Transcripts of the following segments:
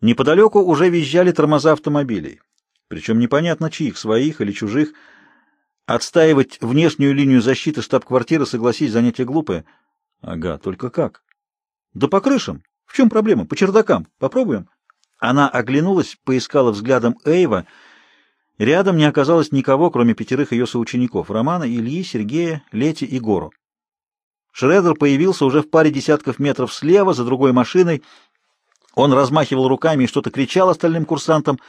Неподалеку уже визжали тормоза автомобилей. Причем непонятно чьих, своих или чужих. Отстаивать внешнюю линию защиты штаб-квартиры, согласись, занятие глупое. Ага, только как? Да по крышам. В чем проблема? По чердакам. Попробуем? Она оглянулась, поискала взглядом Эйва. Рядом не оказалось никого, кроме пятерых ее соучеников — Романа, Ильи, Сергея, Лети и Гору. Шредер появился уже в паре десятков метров слева, за другой машиной. Он размахивал руками и что-то кричал остальным курсантам,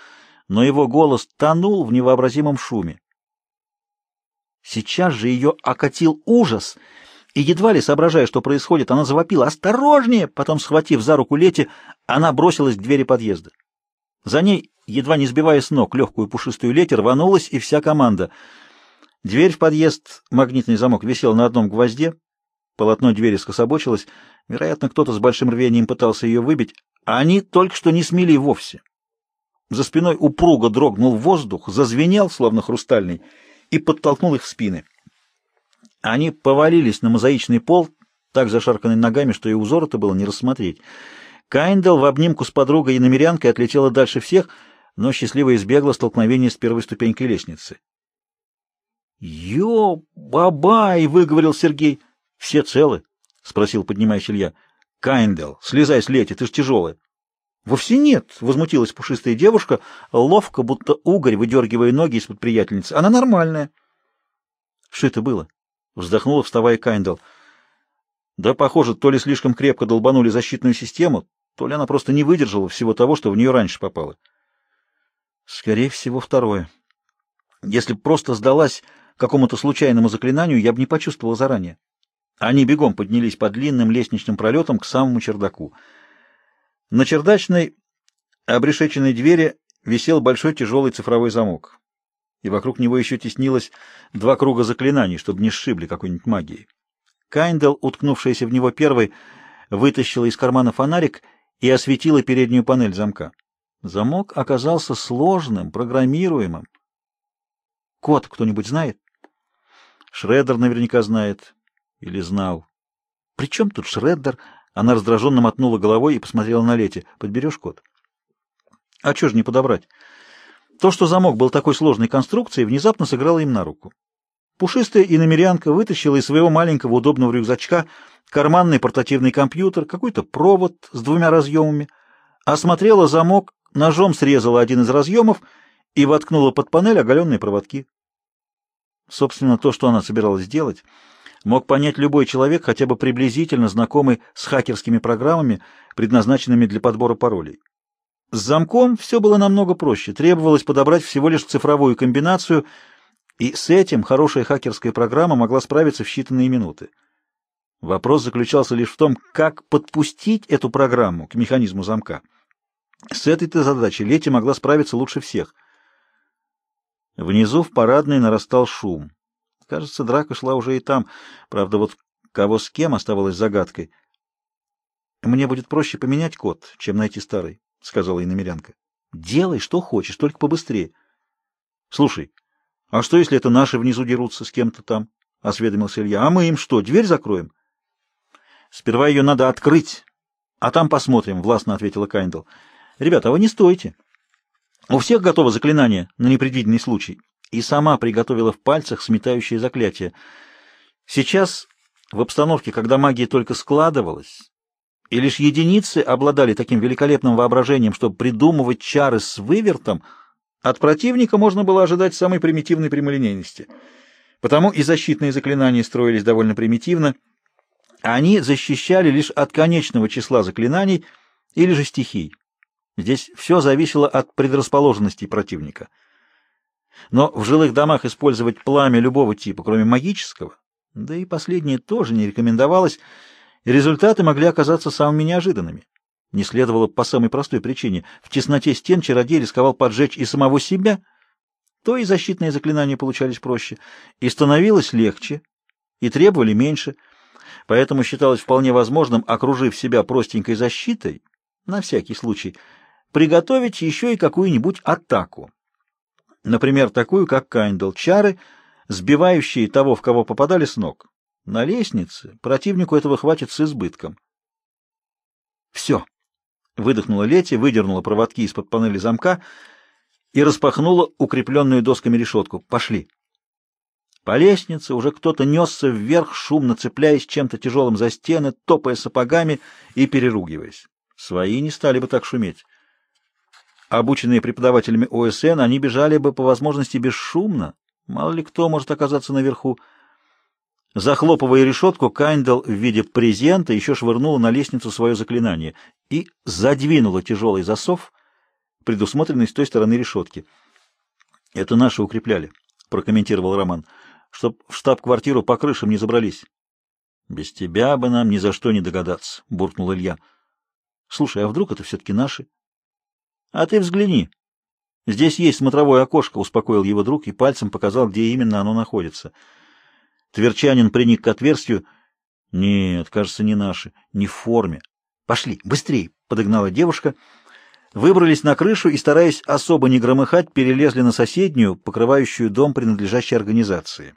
но его голос тонул в невообразимом шуме. Сейчас же ее окатил ужас, и, едва ли соображая, что происходит, она завопила «Осторожнее!» Потом, схватив за руку Лети, она бросилась к двери подъезда. За ней, едва не сбивая с ног легкую пушистую Лети, рванулась и вся команда. Дверь в подъезд, магнитный замок, висел на одном гвозде, полотно двери скособочилось, вероятно, кто-то с большим рвением пытался ее выбить, а они только что не смели вовсе. За спиной упруго дрогнул воздух, зазвенел, словно хрустальный, и подтолкнул их в спины. Они повалились на мозаичный пол, так зашарканный ногами, что и узора-то было не рассмотреть. Кайндал в обнимку с подругой и намерянкой отлетела дальше всех, но счастливо избегла столкновения с первой ступенькой лестницы. «Ё, бабай!» — выговорил Сергей. «Все целы?» — спросил, поднимаясь Илья. «Кайндал, слезай с лети, ты ж тяжелая». «Вовсе нет», — возмутилась пушистая девушка, ловко, будто угорь, выдергивая ноги из-под приятельницы. «Она нормальная». «Что это было?» — вздохнула, вставая Кайндал. «Да, похоже, то ли слишком крепко долбанули защитную систему, то ли она просто не выдержала всего того, что в нее раньше попало». «Скорее всего, второе. Если б просто сдалась какому-то случайному заклинанию, я бы не почувствовала заранее». Они бегом поднялись по длинным лестничным пролетам к самому чердаку. На чердачной обрешеченной двери висел большой тяжелый цифровой замок, и вокруг него еще теснилось два круга заклинаний, чтобы не сшибли какой-нибудь магией. Кайндел, уткнувшаяся в него первой, вытащила из кармана фонарик и осветила переднюю панель замка. Замок оказался сложным, программируемым. Код кто-нибудь знает? Шреддер наверняка знает. Или знал. При чем тут Шреддер? Она раздраженно мотнула головой и посмотрела на Лети. «Подберешь код?» «А что же не подобрать?» То, что замок был такой сложной конструкцией, внезапно сыграло им на руку. Пушистая иномерянка вытащила из своего маленького удобного рюкзачка карманный портативный компьютер, какой-то провод с двумя разъемами, осмотрела замок, ножом срезала один из разъемов и воткнула под панель оголенные проводки. Собственно, то, что она собиралась сделать — мог понять любой человек, хотя бы приблизительно знакомый с хакерскими программами, предназначенными для подбора паролей. С замком все было намного проще. Требовалось подобрать всего лишь цифровую комбинацию, и с этим хорошая хакерская программа могла справиться в считанные минуты. Вопрос заключался лишь в том, как подпустить эту программу к механизму замка. С этой-то задачей Лети могла справиться лучше всех. Внизу в парадной нарастал шум. Кажется, драка шла уже и там. Правда, вот кого с кем оставалось загадкой. «Мне будет проще поменять код, чем найти старый», — сказала иномерянка. «Делай, что хочешь, только побыстрее». «Слушай, а что, если это наши внизу дерутся с кем-то там?» — осведомился Илья. «А мы им что, дверь закроем?» «Сперва ее надо открыть, а там посмотрим», — властно ответила Кайндл. «Ребята, а вы не стойте. У всех готово заклинание на непредвиденный случай и сама приготовила в пальцах сметающее заклятие. Сейчас, в обстановке, когда магия только складывалась, и лишь единицы обладали таким великолепным воображением, чтобы придумывать чары с вывертом, от противника можно было ожидать самой примитивной прямолинейности. Потому и защитные заклинания строились довольно примитивно. Они защищали лишь от конечного числа заклинаний или же стихий. Здесь все зависело от предрасположенности противника. Но в жилых домах использовать пламя любого типа, кроме магического, да и последнее тоже не рекомендовалось, результаты могли оказаться самыми неожиданными. Не следовало по самой простой причине. В тесноте стен чародей рисковал поджечь и самого себя, то и защитные заклинания получались проще, и становилось легче, и требовали меньше, поэтому считалось вполне возможным, окружив себя простенькой защитой, на всякий случай, приготовить еще и какую-нибудь атаку. Например, такую, как Кайндл, чары, сбивающие того, в кого попадали с ног. На лестнице противнику этого хватит с избытком. Все. Выдохнула Лети, выдернула проводки из-под панели замка и распахнула укрепленную досками решетку. Пошли. По лестнице уже кто-то несся вверх, шумно цепляясь чем-то тяжелым за стены, топая сапогами и переругиваясь. Свои не стали бы так шуметь. Обученные преподавателями ОСН, они бежали бы по возможности бесшумно. Мало ли кто может оказаться наверху. Захлопывая решетку, Кайндал в виде презента еще швырнула на лестницу свое заклинание и задвинула тяжелый засов, предусмотренный с той стороны решетки. «Это наши укрепляли», — прокомментировал Роман, — «чтоб в штаб-квартиру по крышам не забрались». «Без тебя бы нам ни за что не догадаться», — буркнул Илья. «Слушай, а вдруг это все-таки наши?» «А ты взгляни. Здесь есть смотровое окошко», — успокоил его друг и пальцем показал, где именно оно находится. Тверчанин приник к отверстию. «Нет, кажется, не наши. Не в форме. Пошли, быстрей!» — подогнала девушка. Выбрались на крышу и, стараясь особо не громыхать, перелезли на соседнюю, покрывающую дом принадлежащей организации.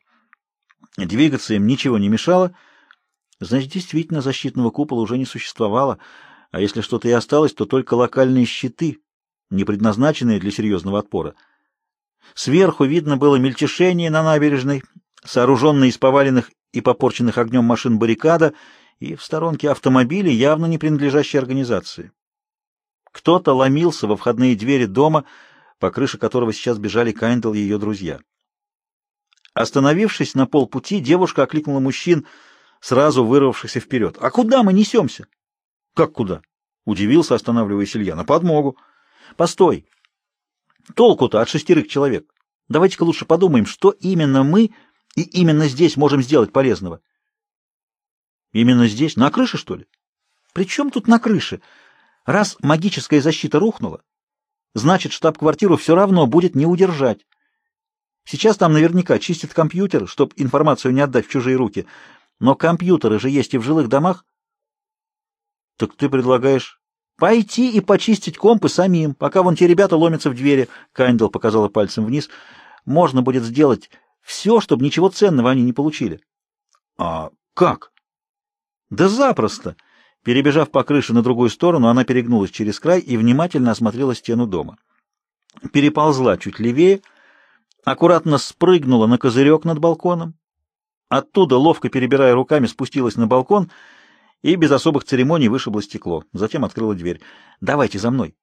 Двигаться им ничего не мешало. Значит, действительно, защитного купола уже не существовало, а если что-то и осталось, то только локальные щиты, не предназначенные для серьезного отпора. Сверху видно было мельтешение на набережной, сооруженная из поваленных и попорченных огнем машин баррикада, и в сторонке автомобили, явно не принадлежащие организации. Кто-то ломился во входные двери дома, по крыше которого сейчас бежали Кайндл и ее друзья. Остановившись на полпути, девушка окликнула мужчин, сразу вырвавшихся вперед. «А куда мы несемся?» «Как куда?» — удивился, останавливаясь Илья. «На подмогу». «Постой! Толку-то от шестерых человек. Давайте-ка лучше подумаем, что именно мы и именно здесь можем сделать полезного». «Именно здесь? На крыше, что ли?» «При чем тут на крыше? Раз магическая защита рухнула, значит, штаб-квартиру все равно будет не удержать. Сейчас там наверняка чистят компьютер, чтобы информацию не отдать в чужие руки, но компьютеры же есть и в жилых домах, так ты предлагаешь пойти и почистить компы самим, пока вон те ребята ломятся в двери. Кайндл показала пальцем вниз. Можно будет сделать все, чтобы ничего ценного они не получили. А как? Да запросто. Перебежав по крыше на другую сторону, она перегнулась через край и внимательно осмотрела стену дома. Переползла чуть левее, аккуратно спрыгнула на козырек над балконом. Оттуда, ловко перебирая руками, спустилась на балкон — и без особых церемоний вышибло стекло. Затем открыла дверь. «Давайте за мной».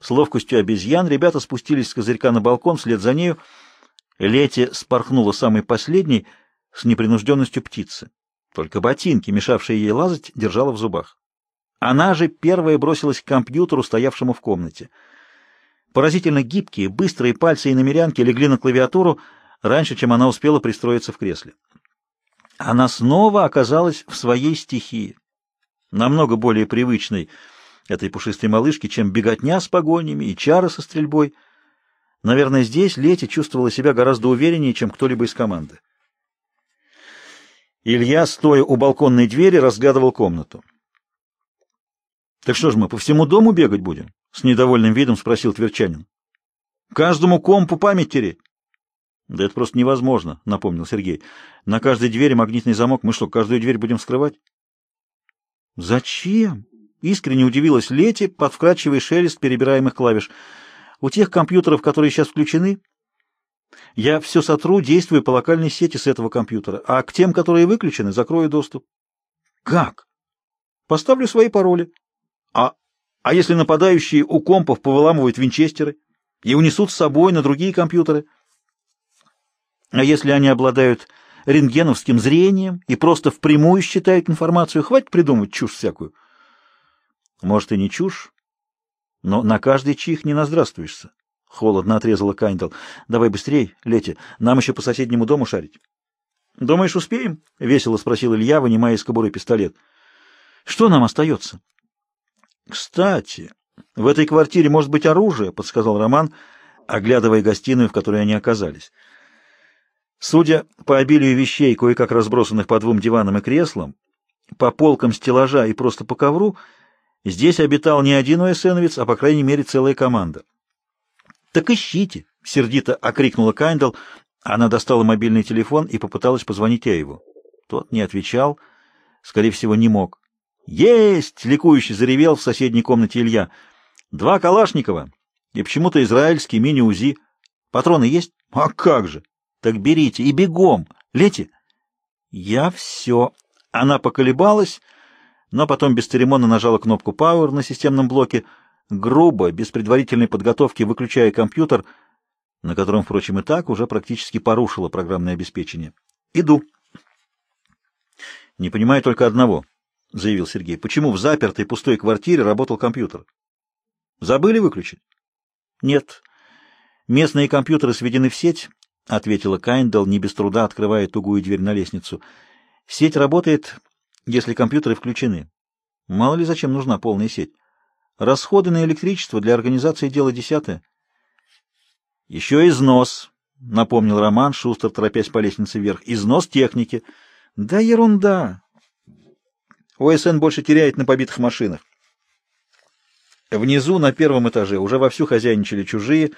С ловкостью обезьян ребята спустились с козырька на балкон вслед за нею. Лети спорхнула самой последней с непринужденностью птицы. Только ботинки, мешавшие ей лазать, держала в зубах. Она же первая бросилась к компьютеру, стоявшему в комнате. Поразительно гибкие, быстрые пальцы и намерянки легли на клавиатуру раньше, чем она успела пристроиться в кресле. Она снова оказалась в своей стихии намного более привычной этой пушистой малышке, чем беготня с погонями и чары со стрельбой. Наверное, здесь Лети чувствовала себя гораздо увереннее, чем кто-либо из команды. Илья, стоя у балконной двери, разглядывал комнату. «Так что ж мы, по всему дому бегать будем?» — с недовольным видом спросил Тверчанин. «Каждому компу память тереть». «Да это просто невозможно», — напомнил Сергей. «На каждой двери магнитный замок. Мы что, каждую дверь будем вскрывать?» «Зачем?» — искренне удивилась Лети под вкрадчивый шелест перебираемых клавиш. «У тех компьютеров, которые сейчас включены, я все сотру, действую по локальной сети с этого компьютера, а к тем, которые выключены, закрою доступ». «Как?» «Поставлю свои пароли. А, а если нападающие у компов повыламывают винчестеры и унесут с собой на другие компьютеры? А если они обладают рентгеновским зрением и просто впрямую считают информацию. Хватит придумывать чушь всякую. Может, и не чушь, но на каждый чих не наздравствуешься. Холодно отрезала Кайндал. Давай быстрей, Лети, нам еще по соседнему дому шарить. Думаешь, успеем? Весело спросил Илья, вынимая из кобуры пистолет. Что нам остается? Кстати, в этой квартире может быть оружие, подсказал Роман, оглядывая гостиную, в которой они оказались. Судя по обилию вещей, кое-как разбросанных по двум диванам и креслам, по полкам стеллажа и просто по ковру, здесь обитал не один уэсеновец, а по крайней мере целая команда. «Так ищите!» — сердито окрикнула Кайндл. Она достала мобильный телефон и попыталась позвонить Эйву. Тот не отвечал, скорее всего, не мог. «Есть!» — ликующе заревел в соседней комнате Илья. «Два Калашникова и почему-то израильский мини-УЗИ. Патроны есть? А как же! Так берите и бегом! Лети!» «Я все...» Она поколебалась, но потом бесцеремонно нажала кнопку Power на системном блоке, грубо, без предварительной подготовки, выключая компьютер, на котором, впрочем, и так уже практически порушила программное обеспечение. «Иду». «Не понимаю только одного», — заявил Сергей. «Почему в запертой пустой квартире работал компьютер? Забыли выключить?» «Нет. Местные компьютеры сведены в сеть», — ответила Кайндал, не без труда открывая тугую дверь на лестницу. «Сеть работает, если компьютеры включены. Мало ли зачем нужна полная сеть. Расходы на электричество для организации дело десятое». «Еще износ», — напомнил Роман, шустро торопясь по лестнице вверх. «Износ техники». «Да ерунда!» ОСН больше теряет на побитых машинах. Внизу, на первом этаже, уже вовсю хозяйничали чужие.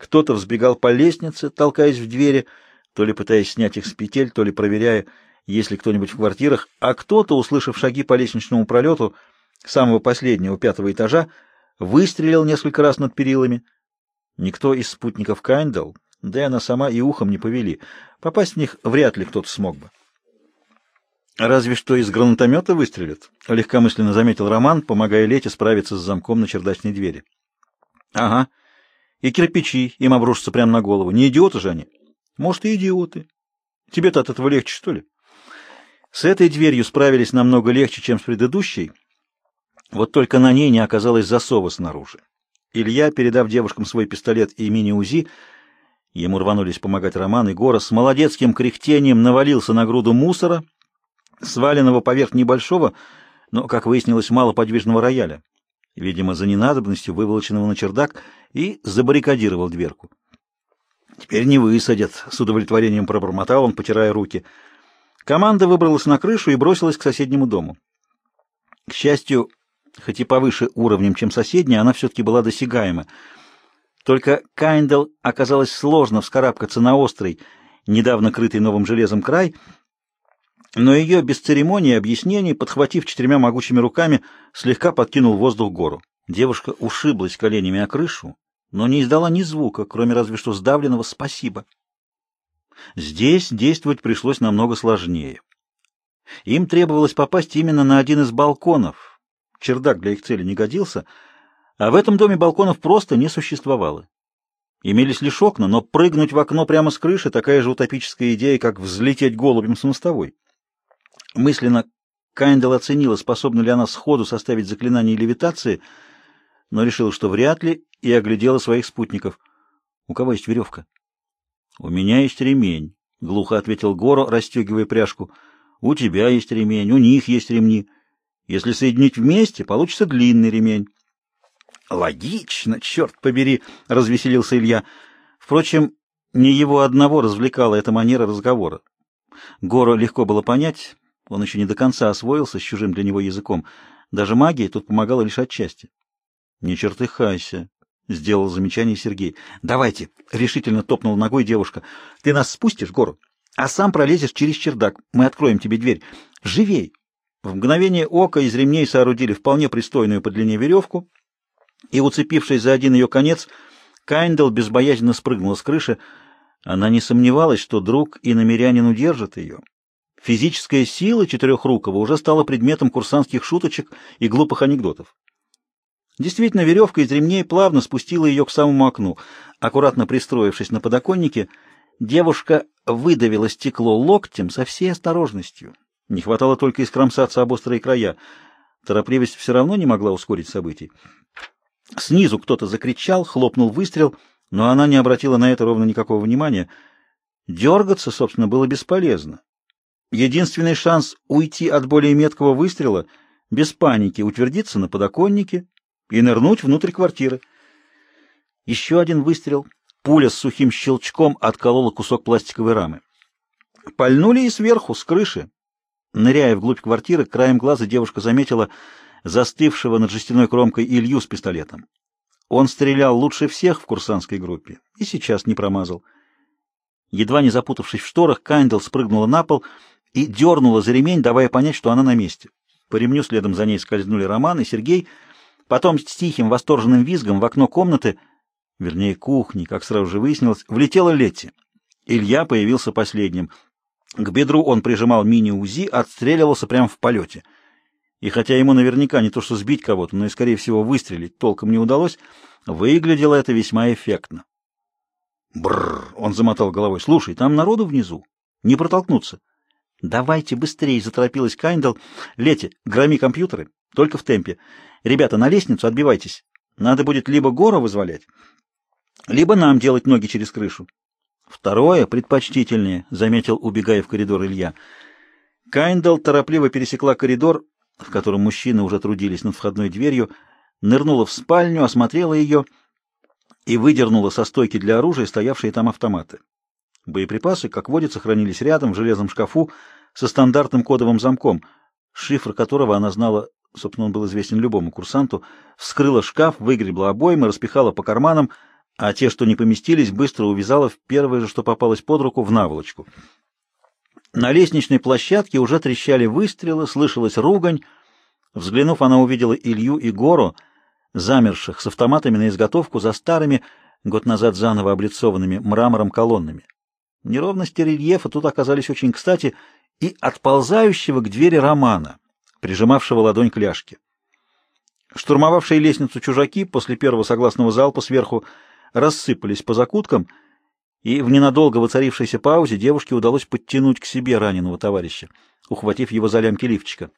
Кто-то взбегал по лестнице, толкаясь в двери, то ли пытаясь снять их с петель, то ли проверяя, есть ли кто-нибудь в квартирах, а кто-то, услышав шаги по лестничному пролету самого последнего, пятого этажа, выстрелил несколько раз над перилами. Никто из спутников Кайндал, да и она сама и ухом не повели. Попасть в них вряд ли кто-то смог бы. «Разве что из гранатомета выстрелят», — легкомысленно заметил Роман, помогая Лете справиться с замком на чердачной двери. «Ага. И кирпичи им обрушатся прямо на голову. Не идиоты же они?» «Может, и идиоты. Тебе-то от этого легче, что ли?» С этой дверью справились намного легче, чем с предыдущей. Вот только на ней не оказалось засова снаружи. Илья, передав девушкам свой пистолет и мини-УЗИ, ему рванулись помогать Роман и Гора, с молодецким кряхтением навалился на груду мусора — сваленного поверх небольшого, но, как выяснилось, малоподвижного рояля, видимо, за ненадобностью выволоченного на чердак, и забаррикадировал дверку. «Теперь не высадят», — с удовлетворением пробормотал он, потирая руки. Команда выбралась на крышу и бросилась к соседнему дому. К счастью, хоть и повыше уровнем, чем соседняя, она все-таки была досягаема. Только Кайндл оказалось сложно вскарабкаться на острый, недавно крытый новым железом край — но ее без церемонии и объяснений, подхватив четырьмя могучими руками, слегка подкинул воздух гору. Девушка ушиблась коленями о крышу, но не издала ни звука, кроме разве что сдавленного «спасибо». Здесь действовать пришлось намного сложнее. Им требовалось попасть именно на один из балконов. Чердак для их цели не годился, а в этом доме балконов просто не существовало. Имелись лишь окна, но прыгнуть в окно прямо с крыши — такая же утопическая идея, как взлететь голубем с мостовой. Мысленно Кайндел оценила, способна ли она сходу составить заклинание левитации, но решила, что вряд ли, и оглядела своих спутников. «У кого есть веревка?» «У меня есть ремень», — глухо ответил Горо, расстегивая пряжку. «У тебя есть ремень, у них есть ремни. Если соединить вместе, получится длинный ремень». «Логично, черт побери!» — развеселился Илья. Впрочем, не его одного развлекала эта манера разговора. Горо легко было понять, он еще не до конца освоился с чужим для него языком. Даже магия тут помогала лишь отчасти. — Не чертыхайся, — сделал замечание Сергей. — Давайте, — решительно топнула ногой девушка. — Ты нас спустишь, гору, а сам пролезешь через чердак. Мы откроем тебе дверь. Живей! В мгновение ока из ремней соорудили вполне пристойную по длине веревку, и, уцепившись за один ее конец, Кайндл безбоязненно спрыгнула с крыши. Она не сомневалась, что друг и намерянин удержат ее. Физическая сила Четырехрукого уже стала предметом курсантских шуточек и глупых анекдотов. Действительно, веревка из ремней плавно спустила ее к самому окну. Аккуратно пристроившись на подоконнике, девушка выдавила стекло локтем со всей осторожностью. Не хватало только искромсаться об острые края. Торопливость все равно не могла ускорить событий. Снизу кто-то закричал, хлопнул выстрел, но она не обратила на это ровно никакого внимания. Дергаться, собственно, было бесполезно. Единственный шанс уйти от более меткого выстрела — без паники утвердиться на подоконнике и нырнуть внутрь квартиры. Еще один выстрел. Пуля с сухим щелчком отколола кусок пластиковой рамы. Пальнули и сверху, с крыши. Ныряя вглубь квартиры, краем глаза девушка заметила застывшего над жестяной кромкой Илью с пистолетом. Он стрелял лучше всех в курсантской группе и сейчас не промазал. Едва не запутавшись в шторах, Кайндл спрыгнула на пол — и дернула за ремень, давая понять, что она на месте. По ремню следом за ней скользнули Роман и Сергей. Потом с тихим восторженным визгом в окно комнаты, вернее кухни, как сразу же выяснилось, влетела Летти. Илья появился последним. К бедру он прижимал мини-УЗИ, отстреливался прямо в полете. И хотя ему наверняка не то что сбить кого-то, но и, скорее всего, выстрелить толком не удалось, выглядело это весьма эффектно. Бррр, он замотал головой. Слушай, там народу внизу. Не протолкнуться. Давайте быстрее, заторопилась Кайндл. Лети, громи компьютеры, только в темпе. Ребята, на лестницу отбивайтесь. Надо будет либо гору вызволять, либо нам делать ноги через крышу. Второе предпочтительнее, заметил, убегая в коридор Илья. Кайндл торопливо пересекла коридор, в котором мужчины уже трудились над входной дверью, нырнула в спальню, осмотрела ее и выдернула со стойки для оружия стоявшие там автоматы. Боеприпасы, как водится, хранились рядом в железном шкафу со стандартным кодовым замком, шифр которого она знала, собственно, он был известен любому курсанту, вскрыла шкаф, выгребла обоймы, распихала по карманам, а те, что не поместились, быстро увязала в первое же, что попалось под руку, в наволочку. На лестничной площадке уже трещали выстрелы, слышалась ругань. Взглянув, она увидела Илью и Гору, замерших с автоматами на изготовку за старыми, год назад заново облицованными мрамором колоннами. Неровности рельефа тут оказались очень кстати и отползающего к двери Романа, прижимавшего ладонь к ляжке. Штурмовавшие лестницу чужаки после первого согласного залпа сверху рассыпались по закуткам, и в ненадолго воцарившейся паузе девушке удалось подтянуть к себе раненого товарища, ухватив его за лямки лифчика.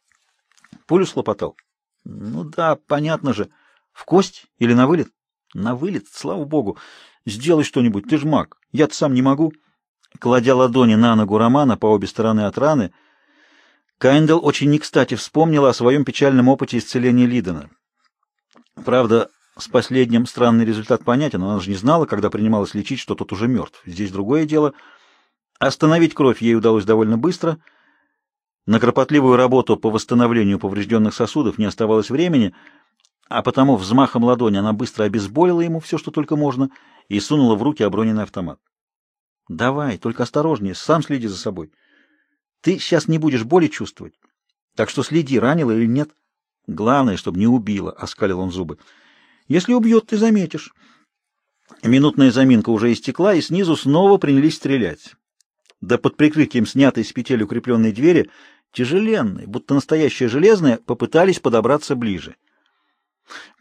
Пулю слопотал. Ну да, понятно же. В кость или на вылет? На вылет, слава богу. Сделай что-нибудь, ты ж маг. Я-то сам не могу. Кладя ладони на ногу Романа по обе стороны от раны, Кайндл очень не кстати вспомнила о своем печальном опыте исцеления Лидена. Правда, с последним странный результат понятен, она же не знала, когда принималась лечить, что тот уже мертв. Здесь другое дело. Остановить кровь ей удалось довольно быстро. На кропотливую работу по восстановлению поврежденных сосудов не оставалось времени, а потому взмахом ладони она быстро обезболила ему все, что только можно, и сунула в руки оброненный автомат. Давай, только осторожнее, сам следи за собой. Ты сейчас не будешь боли чувствовать. Так что следи, ранила или нет. Главное, чтобы не убила, — оскалил он зубы. Если убьет, ты заметишь. Минутная заминка уже истекла, и снизу снова принялись стрелять. Да под прикрытием снятой с петель укрепленной двери, тяжеленной, будто настоящая железная, попытались подобраться ближе.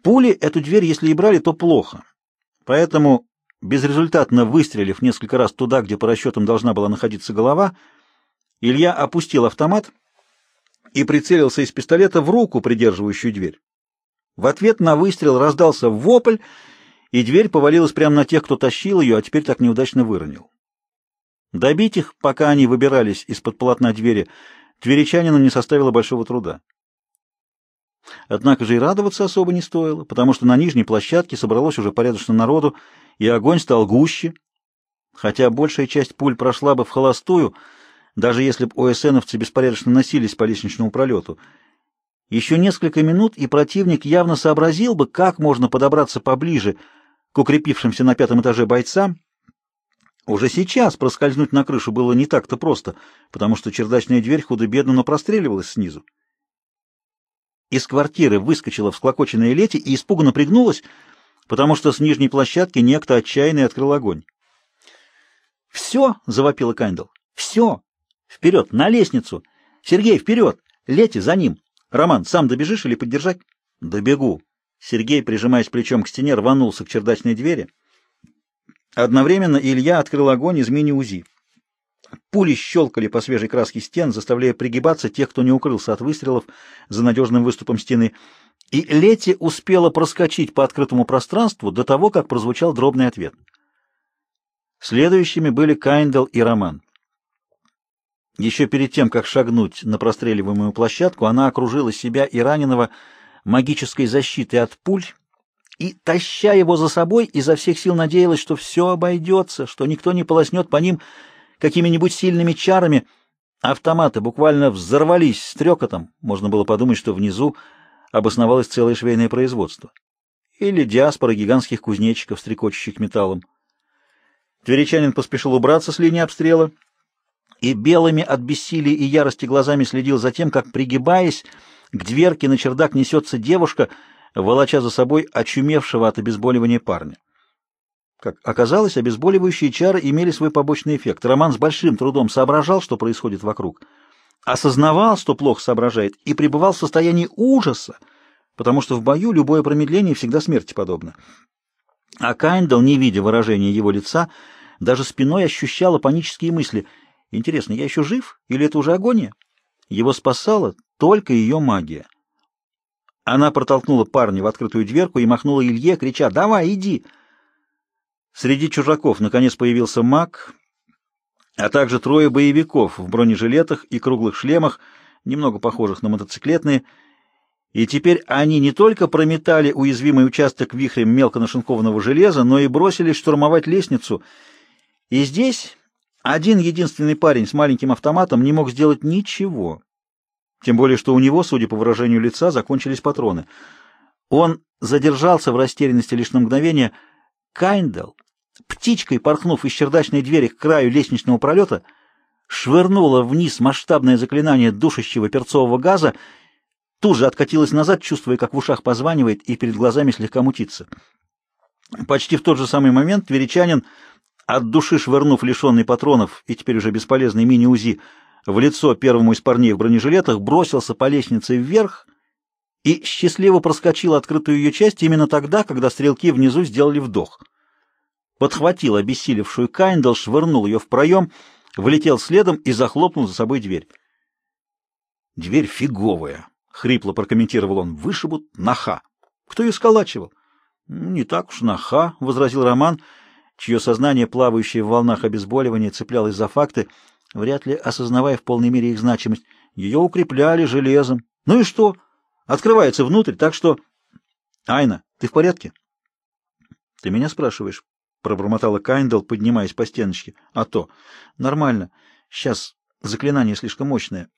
Пули эту дверь, если и брали, то плохо. Поэтому Безрезультатно выстрелив несколько раз туда, где по расчетам должна была находиться голова, Илья опустил автомат и прицелился из пистолета в руку, придерживающую дверь. В ответ на выстрел раздался вопль, и дверь повалилась прямо на тех, кто тащил ее, а теперь так неудачно выронил. Добить их, пока они выбирались из-под полотна двери, тверичанину не составило большого труда. Однако же и радоваться особо не стоило, потому что на нижней площадке собралось уже порядочно народу, и огонь стал гуще. Хотя большая часть пуль прошла бы в холостую, даже если бы ОСНовцы беспорядочно носились по лестничному пролету. Еще несколько минут, и противник явно сообразил бы, как можно подобраться поближе к укрепившимся на пятом этаже бойцам. Уже сейчас проскользнуть на крышу было не так-то просто, потому что чердачная дверь худо-бедно, но простреливалась снизу. Из квартиры выскочила всклокоченная Лети и испуганно пригнулась, потому что с нижней площадки некто отчаянный открыл огонь. «Все!» — завопила Кайндл. «Все! Вперед, на лестницу! Сергей, вперед! Лети за ним! Роман, сам добежишь или поддержать?» «Добегу!» Сергей, прижимаясь плечом к стене, рванулся к чердачной двери. Одновременно Илья открыл огонь из мини-УЗИ. Пули щелкали по свежей краске стен, заставляя пригибаться тех, кто не укрылся от выстрелов за надежным выступом стены. И Лети успела проскочить по открытому пространству до того, как прозвучал дробный ответ. Следующими были Кайндл и Роман. Еще перед тем, как шагнуть на простреливаемую площадку, она окружила себя и раненого магической защитой от пуль и, таща его за собой, изо всех сил надеялась, что все обойдется, что никто не полоснет по ним какими-нибудь сильными чарами. Автоматы буквально взорвались стрекотом. Можно было подумать, что внизу обосновалось целое швейное производство. Или диаспора гигантских кузнечиков, стрекочущих металлом. Тверичанин поспешил убраться с линии обстрела и белыми от бессилия и ярости глазами следил за тем, как, пригибаясь, К дверке на чердак несется девушка, волоча за собой очумевшего от обезболивания парня. Как оказалось, обезболивающие чары имели свой побочный эффект. Роман с большим трудом соображал, что происходит вокруг, осознавал, что плохо соображает, и пребывал в состоянии ужаса, потому что в бою любое промедление всегда смерти подобно. А Кайндал, не видя выражения его лица, даже спиной ощущала панические мысли. Интересно, я еще жив или это уже агония? Его спасала только ее магия. Она протолкнула парня в открытую дверку и махнула Илье, крича «Давай, иди!». Среди чужаков наконец появился маг, а также трое боевиков в бронежилетах и круглых шлемах, немного похожих на мотоциклетные, и теперь они не только прометали уязвимый участок вихрем мелко нашинкованного железа, но и бросились штурмовать лестницу. И здесь один единственный парень с маленьким автоматом не мог сделать ничего. Тем более, что у него, судя по выражению лица, закончились патроны. Он задержался в растерянности лишь на мгновение. Кайндал, птичкой порхнув из чердачной двери к краю лестничного пролета, швырнула вниз масштабное заклинание душащего перцового газа тут же откатилась назад, чувствуя, как в ушах позванивает и перед глазами слегка мутится. Почти в тот же самый момент тверичанин, от души швырнув лишенный патронов и теперь уже бесполезный мини-УЗИ, в лицо первому из парней в бронежилетах, бросился по лестнице вверх и счастливо проскочил открытую ее часть именно тогда, когда стрелки внизу сделали вдох. Подхватил обессилевшую Кайндал, швырнул ее в проем, влетел следом и захлопнул за собой дверь. Дверь фиговая. — хрипло прокомментировал он, — вышибут наха. Кто ее сколачивал? — Не так уж наха, — возразил Роман, чье сознание, плавающее в волнах обезболивания, цеплялось за факты, вряд ли осознавая в полной мере их значимость. Ее укрепляли железом. Ну и что? Открывается внутрь, так что... Айна, ты в порядке? — Ты меня спрашиваешь? — пробормотала Кайндал, поднимаясь по стеночке. — А то. Нормально. Сейчас заклинание слишком мощное.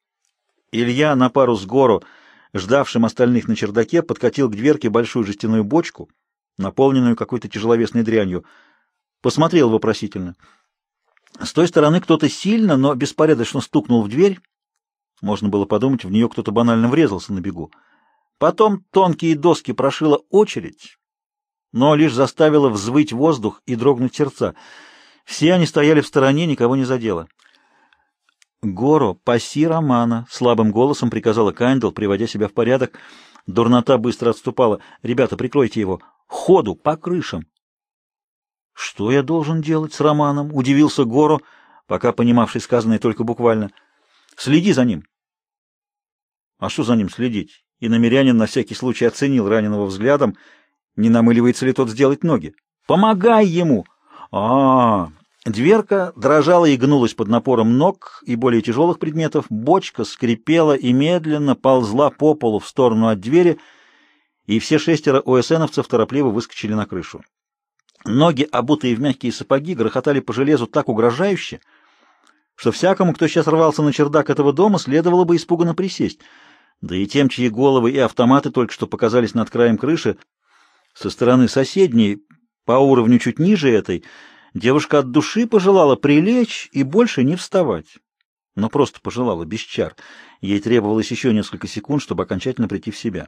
Илья на пару с гору ждавшим остальных на чердаке, подкатил к дверке большую жестяную бочку, наполненную какой-то тяжеловесной дрянью. Посмотрел вопросительно. С той стороны кто-то сильно, но беспорядочно стукнул в дверь. Можно было подумать, в нее кто-то банально врезался на бегу. Потом тонкие доски прошила очередь, но лишь заставила взвыть воздух и дрогнуть сердца. Все они стояли в стороне, никого не задело. «Горо, паси Романа!» — слабым голосом приказала Кайндл, приводя себя в порядок. Дурнота быстро отступала. «Ребята, прикройте его! Ходу! По крышам!» «Что я должен делать с Романом?» — удивился Горо, пока понимавший сказанное только буквально. «Следи за ним!» «А что за ним следить?» И намерянин на всякий случай оценил раненого взглядом, не намыливается ли тот сделать ноги. «Помогай ему!» «А, -а, -а Дверка дрожала и гнулась под напором ног и более тяжелых предметов, бочка скрипела и медленно ползла по полу в сторону от двери, и все шестеро ОСНовцев торопливо выскочили на крышу. Ноги, обутые в мягкие сапоги, грохотали по железу так угрожающе, что всякому, кто сейчас рвался на чердак этого дома, следовало бы испуганно присесть. Да и тем, чьи головы и автоматы только что показались над краем крыши, со стороны соседней, по уровню чуть ниже этой, Девушка от души пожелала прилечь и больше не вставать. Но просто пожелала, без чар. Ей требовалось еще несколько секунд, чтобы окончательно прийти в себя.